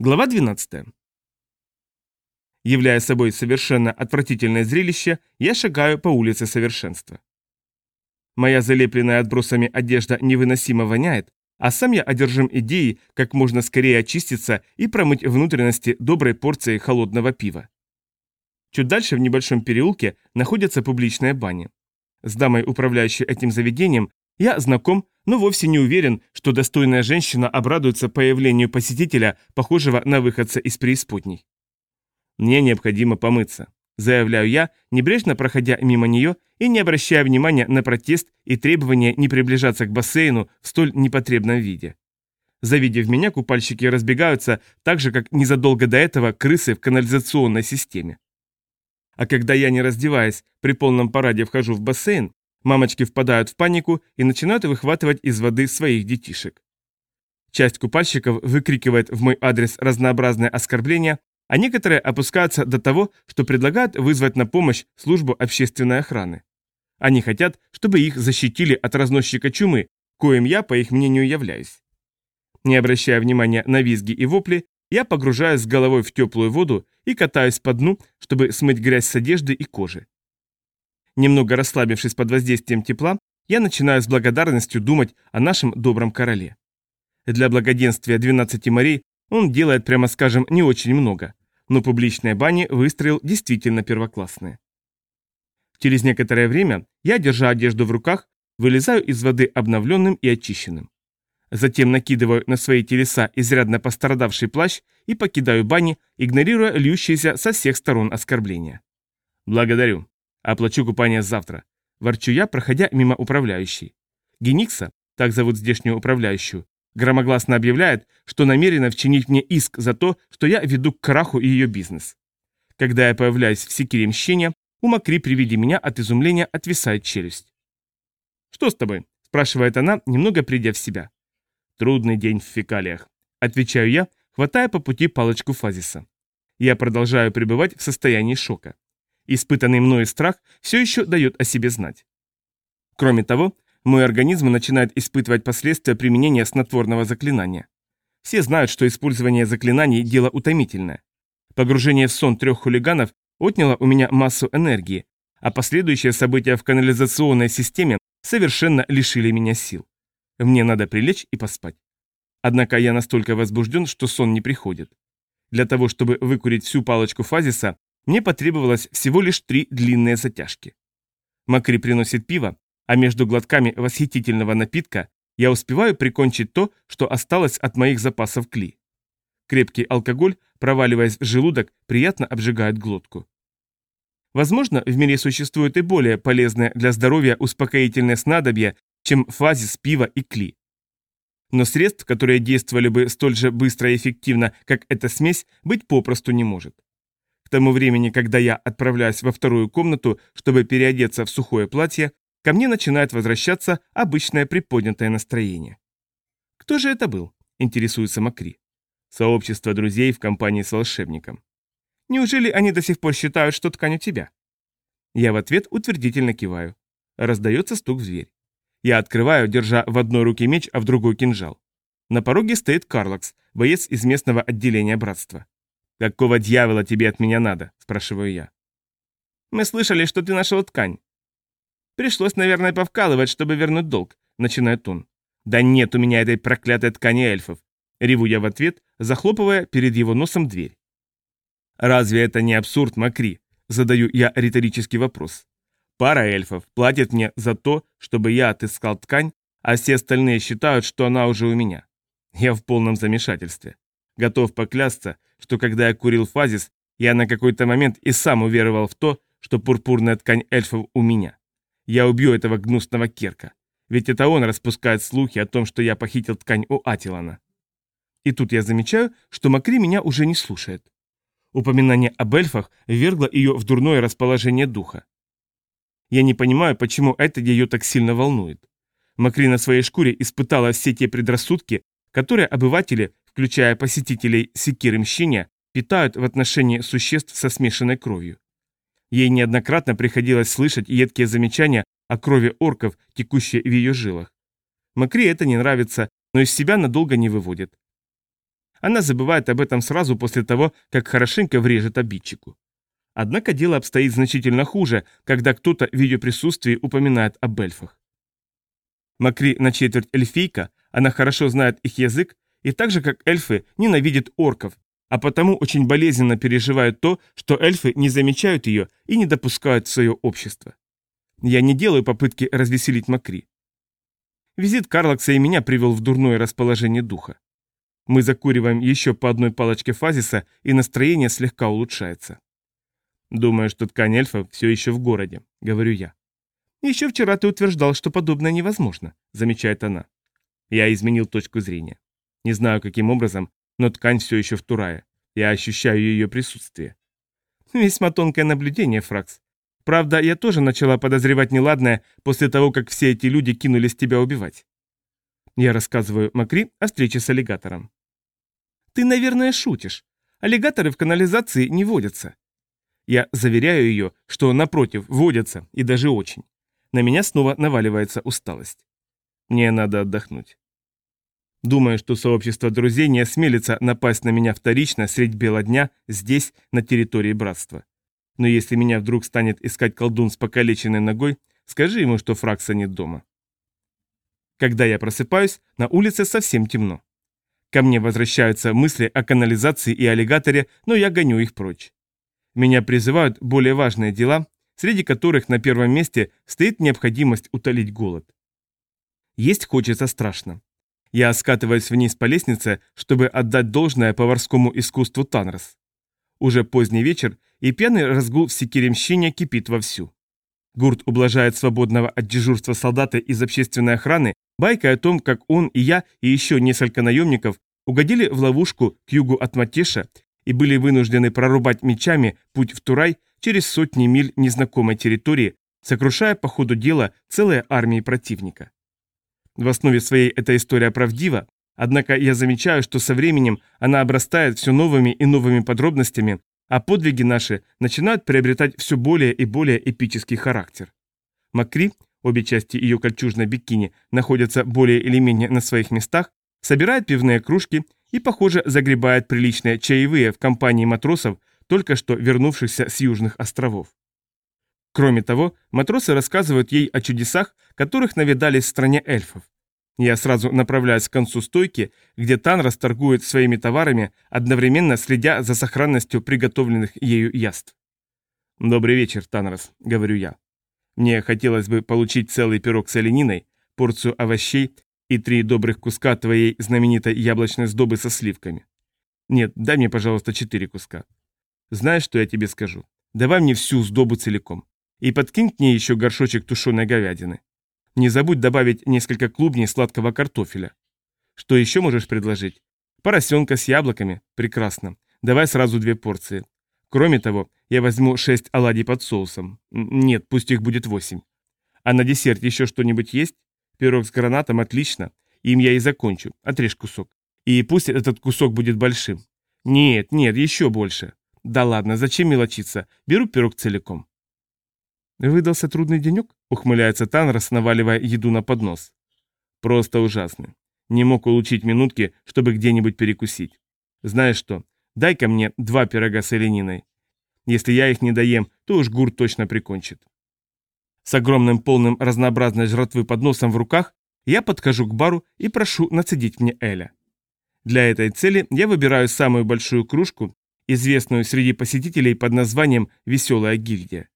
Глава 12. Являя собой совершенно отвратительное зрелище, я шагаю по улице совершенства. Моя залепленная отбросами одежда невыносимо воняет, а сам я одержим идеей как можно скорее очиститься и промыть внутренности доброй порцией холодного пива. Чуть дальше в небольшом переулке находится публичная баня. С дамой, управляющей этим заведением, я знаком, но вовсе не уверен, что достойная женщина обрадуется появлению посетителя, похожего на выходца из преисподней. Мне необходимо помыться, заявляю я, небрежно проходя мимо нее и не обращая внимания на протест и требование не приближаться к бассейну в столь непотребном виде. Завидев меня, купальщики разбегаются, так же, как незадолго до этого крысы в канализационной системе. А когда я, не раздеваясь, при полном параде вхожу в бассейн, мамочки впадают в панику и начинают выхватывать из воды своих детишек. Часть купальщиков выкрикивает в мой адрес разнообразные оскорбления, а некоторые опускаются до того, что предлагают вызвать на помощь службу общественной охраны. Они хотят, чтобы их защитили от разносчика чумы, коим я, по их мнению, являюсь. Не обращая внимания на визги и вопли, я погружаюсь с головой в теплую воду и катаюсь по дну, чтобы смыть грязь с одежды и кожи. Немного расслабившись под воздействием тепла, я начинаю с благодарностью думать о нашем добром короле. Для благоденствия 12 морей он делает, прямо скажем, не очень много, но публичные бани выстроил действительно первоклассные. Через некоторое время я, держа одежду в руках, вылезаю из воды обновленным и очищенным. Затем накидываю на свои телеса изрядно пострадавший плащ и покидаю бани, игнорируя льющиеся со всех сторон оскорбления. «Благодарю. Оплачу купание завтра», – ворчу я, проходя мимо управляющей. Геникса, так зовут здешнюю управляющую, громогласно объявляет, что намерена вчинить мне иск за то, что я веду к краху ее бизнес. Когда я появляюсь в секире мщения, у Макри при виде меня от изумления отвисает челюсть. «Что с тобой?» – спрашивает она, немного придя в себя. «Трудный день в фекалиях», – отвечаю я, хватая по пути палочку фазиса. Я продолжаю пребывать в состоянии шока. Испытанный мною страх все еще дает о себе знать. Кроме того, мой организм начинает испытывать последствия применения снотворного заклинания. Все знают, что использование заклинаний – дело утомительное. Погружение в сон трех хулиганов отняло у меня массу энергии, а последующие события в канализационной системе совершенно лишили меня сил. Мне надо прилечь и поспать. Однако я настолько возбужден, что сон не приходит. Для того, чтобы выкурить всю палочку фазиса, мне потребовалось всего лишь три длинные затяжки. Макри приносит пиво, а между глотками восхитительного напитка я успеваю прикончить то, что осталось от моих запасов кли. Крепкий алкоголь, проваливаясь в желудок, приятно обжигает глотку. Возможно, в мире существует и более полезное для здоровья успокоительное снадобье, чем фазис, пива и кли. Но средств, которые действовали бы столь же быстро и эффективно, как эта смесь, быть попросту не может. К тому времени, когда я отправляюсь во вторую комнату, чтобы переодеться в сухое платье, ко мне начинает возвращаться обычное приподнятое настроение. «Кто же это был?» – интересуется Макри. «Сообщество друзей в компании с волшебником». «Неужели они до сих пор считают, что ткань у тебя?» Я в ответ утвердительно киваю. Раздается стук в дверь. Я открываю, держа в одной руке меч, а в другой кинжал. На пороге стоит Карлакс, боец из местного отделения братства. «Какого дьявола тебе от меня надо?» – спрашиваю я. «Мы слышали, что ты нашел ткань». «Пришлось, наверное, повкалывать, чтобы вернуть долг», – начинает он. «Да нет у меня этой проклятой ткани эльфов», – реву я в ответ, захлопывая перед его носом дверь. «Разве это не абсурд, Макри?» – задаю я риторический вопрос. Пара эльфов платит мне за то, чтобы я отыскал ткань, а все остальные считают, что она уже у меня. Я в полном замешательстве. Готов поклясться, что когда я курил фазис, я на какой-то момент и сам уверовал в то, что пурпурная ткань эльфов у меня. Я убью этого гнусного Керка. Ведь это он распускает слухи о том, что я похитил ткань у Атилана. И тут я замечаю, что Макри меня уже не слушает. Упоминание об эльфах ввергло ее в дурное расположение духа. Я не понимаю, почему это ее так сильно волнует. Макри на своей шкуре испытала все те предрассудки, которые обыватели, включая посетителей Секиры Мщиня, питают в отношении существ со смешанной кровью. Ей неоднократно приходилось слышать едкие замечания о крови орков, текущей в ее жилах. Макри это не нравится, но из себя надолго не выводит. Она забывает об этом сразу после того, как хорошенько врежет обидчику. Однако дело обстоит значительно хуже, когда кто-то в ее присутствии упоминает об эльфах. Макри на четверть эльфийка, она хорошо знает их язык и так же, как эльфы, ненавидит орков, а потому очень болезненно переживает то, что эльфы не замечают ее и не допускают в свое общество. Я не делаю попытки развеселить Макри. Визит Карлакса и меня привел в дурное расположение духа. Мы закуриваем еще по одной палочке фазиса, и настроение слегка улучшается. «Думаю, что ткань эльфа все еще в городе», — говорю я. «Еще вчера ты утверждал, что подобное невозможно», — замечает она. Я изменил точку зрения. Не знаю, каким образом, но ткань все еще в Турае. Я ощущаю ее присутствие. Весьма тонкое наблюдение, Фракс. Правда, я тоже начала подозревать неладное после того, как все эти люди кинулись тебя убивать. Я рассказываю Макри о встрече с аллигатором. Ты, наверное, шутишь. Аллигаторы в канализации не водятся. Я заверяю ее, что, напротив, водятся, и даже очень. На меня снова наваливается усталость. Мне надо отдохнуть. Думаю, что сообщество друзей не осмелится напасть на меня вторично средь бела дня здесь, на территории братства. Но если меня вдруг станет искать колдун с покалеченной ногой, скажи ему, что Фракса нет дома. Когда я просыпаюсь, на улице совсем темно. Ко мне возвращаются мысли о канализации и аллигаторе, но я гоню их прочь. Меня призывают более важные дела, среди которых на первом месте стоит необходимость утолить голод. Есть хочется страшно. Я скатываюсь вниз по лестнице, чтобы отдать должное поварскому искусству Танрос. Уже поздний вечер, и пьяный разгул в Секиремщине кипит вовсю. Гурт ублажает свободного от дежурства солдата из общественной охраны байкой о том, как он и я и еще несколько наемников угодили в ловушку к югу от Матеша и были вынуждены прорубать мечами путь в Турай через сотни миль незнакомой территории, сокрушая по ходу дела целые армии противника. В основе своей эта история правдива, однако я замечаю, что со временем она обрастает все новыми и новыми подробностями, а подвиги наши начинают приобретать все более и более эпический характер. Макри, обе части ее кольчужной бикини находятся более или менее на своих местах, собирает пивные кружки и, похоже, загребает приличные чаевые в компании матросов, только что вернувшихся с Южных островов. Кроме того, матросы рассказывают ей о чудесах, которых навидались в стране эльфов. Я сразу направляюсь к концу стойки, где Тан расторгует своими товарами, одновременно следя за сохранностью приготовленных ею яств. «Добрый вечер, Танрос», — говорю я. Мне хотелось бы получить целый пирог с олениной, порцию овощей и три добрых куска твоей знаменитой яблочной сдобы со сливками. Нет, дай мне, пожалуйста, четыре куска. Знаешь, что я тебе скажу? Давай мне всю сдобу целиком. И подкинь к ней еще горшочек тушеной говядины. Не забудь добавить несколько клубней сладкого картофеля. Что еще можешь предложить? Поросенка с яблоками? Прекрасно. Давай сразу две порции. Кроме того, я возьму шесть оладий под соусом. Нет, пусть их будет восемь. А на десерт еще что-нибудь есть? Пирог с гранатом отлично. Им я и закончу. Отрежь кусок. И пусть этот кусок будет большим. Нет, нет, еще больше. Да ладно, зачем мелочиться? Беру пирог целиком. «Выдался трудный денек?» — ухмыляется Танрос, наваливая еду на поднос. «Просто ужасный. Не мог улучшить минутки, чтобы где-нибудь перекусить. Знаешь что, дай-ка мне два пирога с олениной. Если я их не доем, то уж гурт точно прикончит». С огромным полным разнообразной жратвы подносом в руках я подхожу к бару и прошу нацедить мне Эля. Для этой цели я выбираю самую большую кружку, известную среди посетителей под названием «Веселая гильдия».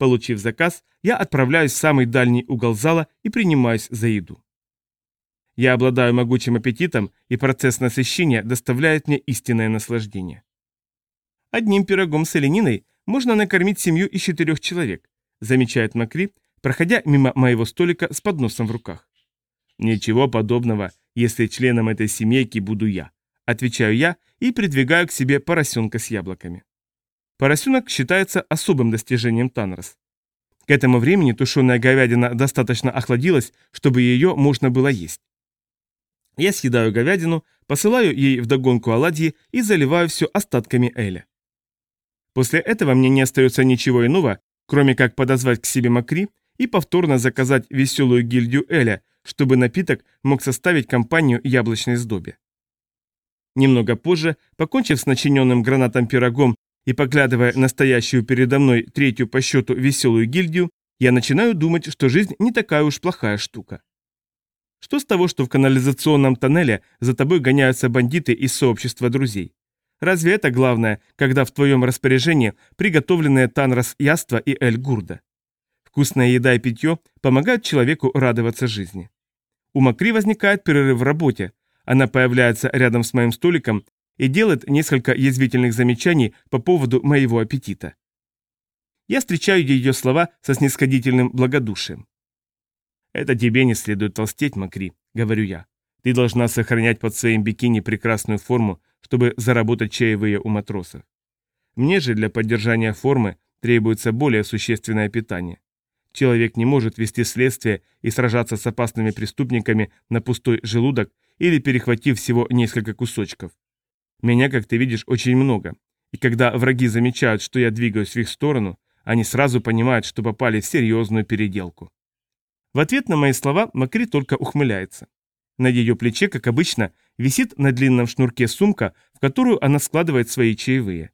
Получив заказ, я отправляюсь в самый дальний угол зала и принимаюсь за еду. Я обладаю могучим аппетитом, и процесс насыщения доставляет мне истинное наслаждение. Одним пирогом с олениной можно накормить семью из четырех человек, замечает Макри, проходя мимо моего столика с подносом в руках. Ничего подобного, если членом этой семейки буду я, отвечаю я и придвигаю к себе поросенка с яблоками. Поросенок считается особым достижением Танрос. К этому времени тушеная говядина достаточно охладилась, чтобы ее можно было есть. Я съедаю говядину, посылаю ей вдогонку оладьи и заливаю все остатками Эля. После этого мне не остается ничего иного, кроме как подозвать к себе Макри и повторно заказать веселую гильдию Эля, чтобы напиток мог составить компанию яблочной сдобе. Немного позже, покончив с начиненным гранатом пирогом и поглядывая на стоящую передо мной третью по счету веселую гильдию, я начинаю думать, что жизнь не такая уж плохая штука. Что с того, что в канализационном тоннеле за тобой гоняются бандиты из сообщества друзей? Разве это главное, когда в твоем распоряжении приготовленные Танрос Яства и Эль Гурда? Вкусная еда и питье помогают человеку радоваться жизни. У Макри возникает перерыв в работе. Она появляется рядом с моим столиком и делает несколько язвительных замечаний по поводу моего аппетита. Я встречаю ее слова со снисходительным благодушием. «Это тебе не следует толстеть, Макри», — говорю я. «Ты должна сохранять под своим бикини прекрасную форму, чтобы заработать чаевые у матросов. Мне же для поддержания формы требуется более существенное питание. Человек не может вести следствие и сражаться с опасными преступниками на пустой желудок или перехватив всего несколько кусочков. Меня, как ты видишь, очень много. И когда враги замечают, что я двигаюсь в их сторону, они сразу понимают, что попали в серьезную переделку. В ответ на мои слова Макри только ухмыляется. На ее плече, как обычно, висит на длинном шнурке сумка, в которую она складывает свои чаевые.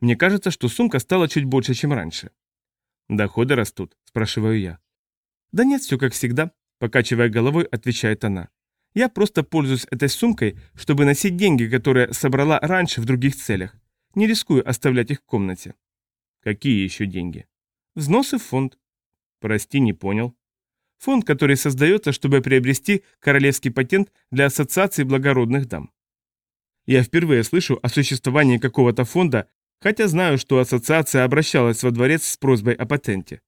Мне кажется, что сумка стала чуть больше, чем раньше. «Доходы растут?» – спрашиваю я. «Да нет, все как всегда», – покачивая головой, отвечает она. «Я просто пользуюсь этой сумкой, чтобы носить деньги, которые собрала раньше в других целях. Не рискую оставлять их в комнате». «Какие еще деньги?» «Взносы в фонд». «Прости, не понял». Фонд, который создается, чтобы приобрести королевский патент для Ассоциации благородных дам. Я впервые слышу о существовании какого-то фонда, хотя знаю, что ассоциация обращалась во дворец с просьбой о патенте.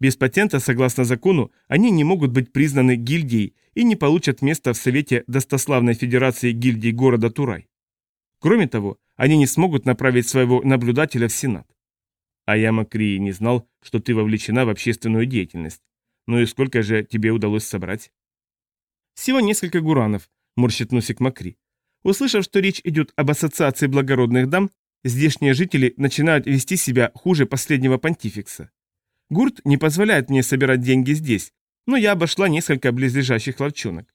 Без патента, согласно закону, они не могут быть признаны гильдией и не получат места в Совете Достославной Федерации гильдий города Турай. Кроме того, они не смогут направить своего наблюдателя в Сенат. А я, Макрии, не знал, что ты вовлечена в общественную деятельность. Ну и сколько же тебе удалось собрать? Всего несколько гуранов, морщит носик Макри. Услышав, что речь идет об ассоциации благородных дам, Здешние жители начинают вести себя хуже последнего понтификса. Гурт не позволяет мне собирать деньги здесь, но я обошла несколько близлежащих ловчонок.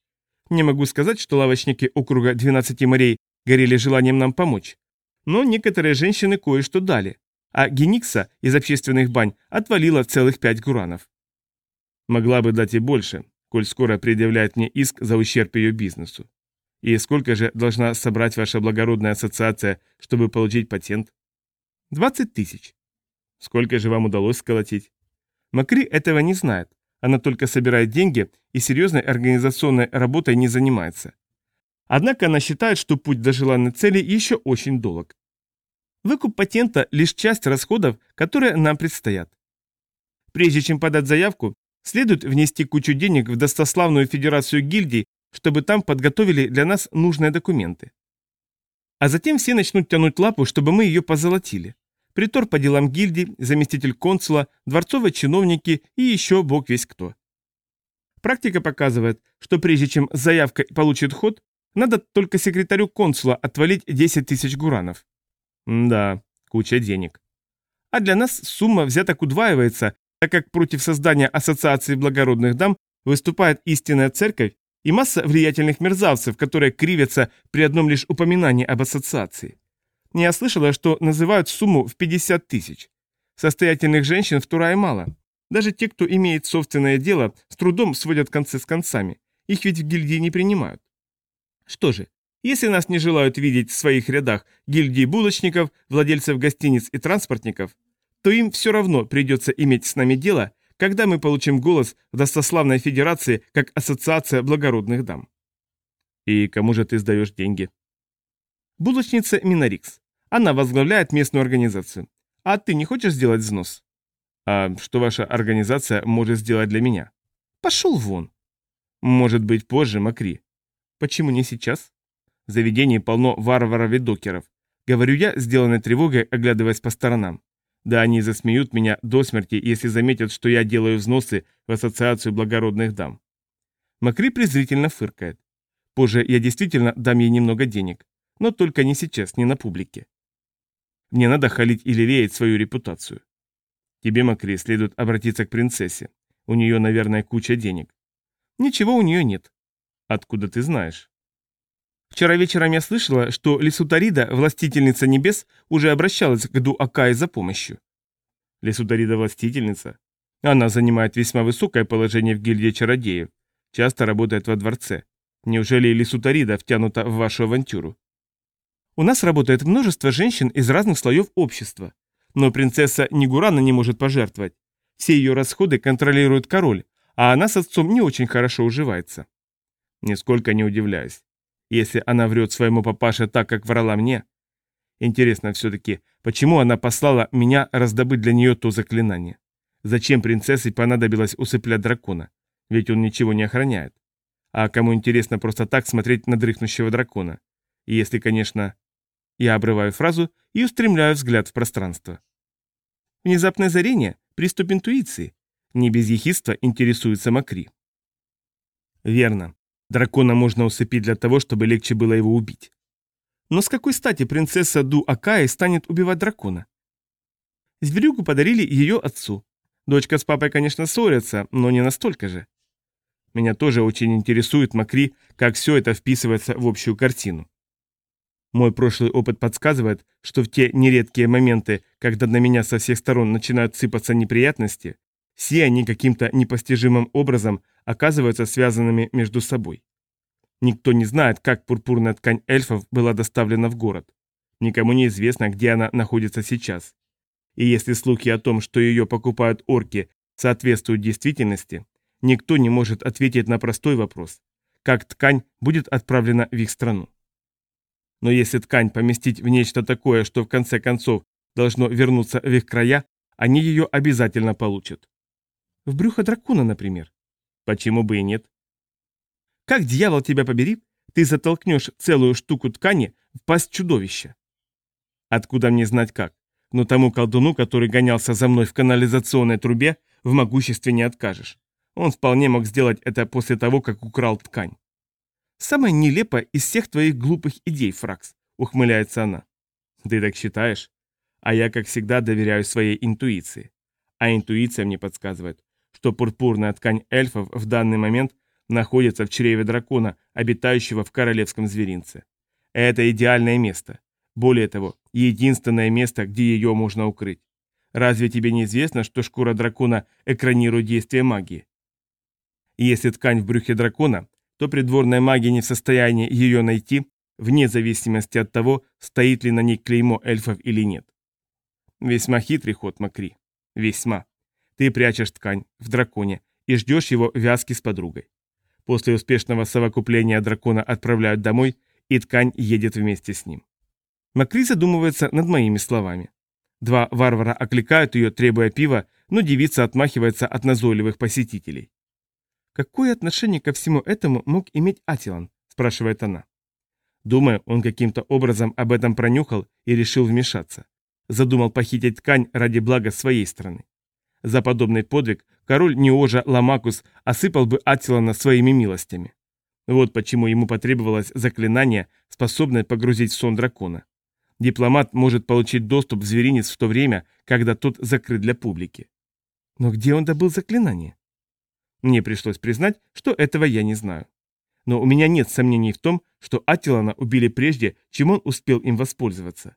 Не могу сказать, что лавочники округа 12 морей горели желанием нам помочь. Но некоторые женщины кое-что дали, а Геникса из общественных бань отвалила целых пять гуранов. Могла бы дать и больше, коль скоро предъявляет мне иск за ущерб ее бизнесу. И сколько же должна собрать ваша благородная ассоциация, чтобы получить патент? 20 тысяч. Сколько же вам удалось сколотить? Макри этого не знает. Она только собирает деньги и серьезной организационной работой не занимается. Однако она считает, что путь до желанной цели еще очень долг. Выкуп патента – лишь часть расходов, которые нам предстоят. Прежде чем подать заявку, следует внести кучу денег в достославную федерацию гильдий чтобы там подготовили для нас нужные документы. А затем все начнут тянуть лапу, чтобы мы ее позолотили. Притор по делам гильдии, заместитель консула, дворцовые чиновники и еще бог весь кто. Практика показывает, что прежде чем заявка получит ход, надо только секретарю консула отвалить 10 тысяч гуранов. Да, куча денег. А для нас сумма взяток удваивается, так как против создания Ассоциации благородных дам выступает истинная церковь и масса влиятельных мерзавцев, которые кривятся при одном лишь упоминании об ассоциации. Я слышала, что называют сумму в 50 тысяч. Состоятельных женщин в Турае мало. Даже те, кто имеет собственное дело, с трудом сводят концы с концами. Их ведь в гильдии не принимают. Что же, если нас не желают видеть в своих рядах гильдии булочников, владельцев гостиниц и транспортников, то им все равно придется иметь с нами дело когда мы получим голос в достославной федерации как ассоциация благородных дам. И кому же ты сдаешь деньги? Булочница Минорикс. Она возглавляет местную организацию. А ты не хочешь сделать взнос? А что ваша организация может сделать для меня? Пошел вон. Может быть, позже, Макри. Почему не сейчас? В заведении полно варваров и докеров. Говорю я, сделанной тревогой, оглядываясь по сторонам. Да они засмеют меня до смерти, если заметят, что я делаю взносы в Ассоциацию благородных дам. Макри презрительно фыркает. Позже я действительно дам ей немного денег, но только не сейчас, не на публике. Мне надо халить и лелеять свою репутацию. Тебе, Макри, следует обратиться к принцессе. У нее, наверное, куча денег. Ничего у нее нет. Откуда ты знаешь? Вчера вечером я слышала, что Лисутарида, властительница небес, уже обращалась к Дуакае за помощью. Лисутарида властительница? Она занимает весьма высокое положение в гильдии чародеев, часто работает во дворце. Неужели Лисутарида втянута в вашу авантюру? У нас работает множество женщин из разных слоев общества. Но принцесса Нигурана не может пожертвовать. Все ее расходы контролирует король, а она с отцом не очень хорошо уживается. Нисколько не удивляюсь. Если она врет своему папаше так, как врала мне... Интересно все-таки, почему она послала меня раздобыть для нее то заклинание? Зачем принцессе понадобилось усыплять дракона? Ведь он ничего не охраняет. А кому интересно просто так смотреть на дрыхнущего дракона? Если, конечно... Я обрываю фразу и устремляю взгляд в пространство. Внезапное озарение – приступ интуиции. Не без ехидства интересуется Макри. Верно. Дракона можно усыпить для того, чтобы легче было его убить. Но с какой стати принцесса Ду Акаи станет убивать дракона? Зверюгу подарили ее отцу. Дочка с папой, конечно, ссорятся, но не настолько же. Меня тоже очень интересует, Макри, как все это вписывается в общую картину. Мой прошлый опыт подсказывает, что в те нередкие моменты, когда на меня со всех сторон начинают сыпаться неприятности, все они каким-то непостижимым образом оказываются связанными между собой. Никто не знает, как пурпурная ткань эльфов была доставлена в город. Никому не известно, где она находится сейчас. И если слухи о том, что ее покупают орки, соответствуют действительности, никто не может ответить на простой вопрос. Как ткань будет отправлена в их страну? Но если ткань поместить в нечто такое, что в конце концов должно вернуться в их края, они ее обязательно получат. В брюхо дракона, например. Почему бы и нет? Как, дьявол тебя побери, ты затолкнешь целую штуку ткани в пасть чудовища? Откуда мне знать как? Но тому колдуну, который гонялся за мной в канализационной трубе, в могуществе не откажешь. Он вполне мог сделать это после того, как украл ткань. «Самая нелепая из всех твоих глупых идей, Фракс», — ухмыляется она. «Ты так считаешь? А я, как всегда, доверяю своей интуиции. А интуиция мне подсказывает, что пурпурная ткань эльфов в данный момент находится в чреве дракона, обитающего в королевском зверинце. Это идеальное место. Более того, единственное место, где ее можно укрыть. Разве тебе не известно, что шкура дракона экранирует действие магии? Если ткань в брюхе дракона, то придворная магия не в состоянии ее найти, вне зависимости от того, стоит ли на ней клеймо эльфов или нет. Весьма хитрый ход, Макри. Весьма. Ты прячешь ткань в драконе и ждешь его вязки с подругой. После успешного совокупления дракона отправляют домой, и ткань едет вместе с ним. Макри задумывается над моими словами. Два варвара окликают ее, требуя пива, но девица отмахивается от назойливых посетителей. «Какое отношение ко всему этому мог иметь Атилан?» – спрашивает она. Думаю, он каким-то образом об этом пронюхал и решил вмешаться. Задумал похитить ткань ради блага своей страны. За подобный подвиг король Неожа Ламакус осыпал бы Атилана своими милостями. Вот почему ему потребовалось заклинание, способное погрузить в сон дракона. Дипломат может получить доступ в зверинец в то время, когда тот закрыт для публики. Но где он добыл заклинание? Мне пришлось признать, что этого я не знаю. Но у меня нет сомнений в том, что Атилана убили прежде, чем он успел им воспользоваться.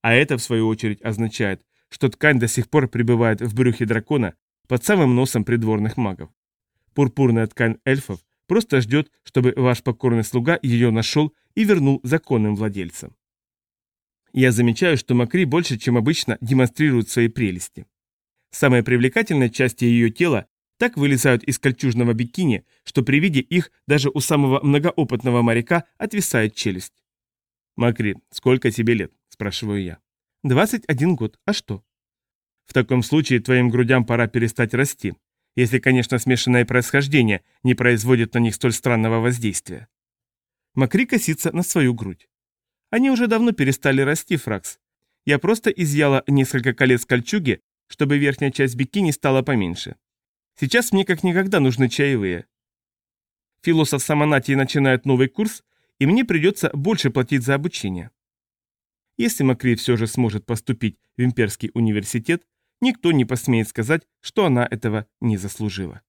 А это, в свою очередь, означает, что ткань до сих пор пребывает в брюхе дракона под самым носом придворных магов. Пурпурная ткань эльфов просто ждет, чтобы ваш покорный слуга ее нашел и вернул законным владельцам. Я замечаю, что Макри больше, чем обычно, демонстрирует свои прелести. Самые привлекательные части ее тела так вылезают из кольчужного бикини, что при виде их даже у самого многоопытного моряка отвисает челюсть. «Макри, сколько тебе лет?» – спрашиваю я. «21 год. А что?» «В таком случае твоим грудям пора перестать расти, если, конечно, смешанное происхождение не производит на них столь странного воздействия». Макри косится на свою грудь. «Они уже давно перестали расти, Фракс. Я просто изъяла несколько колец кольчуги, чтобы верхняя часть бикини стала поменьше. Сейчас мне как никогда нужны чаевые. Философ Самонатий начинает новый курс, и мне придется больше платить за обучение. Если Макри все же сможет поступить в имперский университет, никто не посмеет сказать, что она этого не заслужила.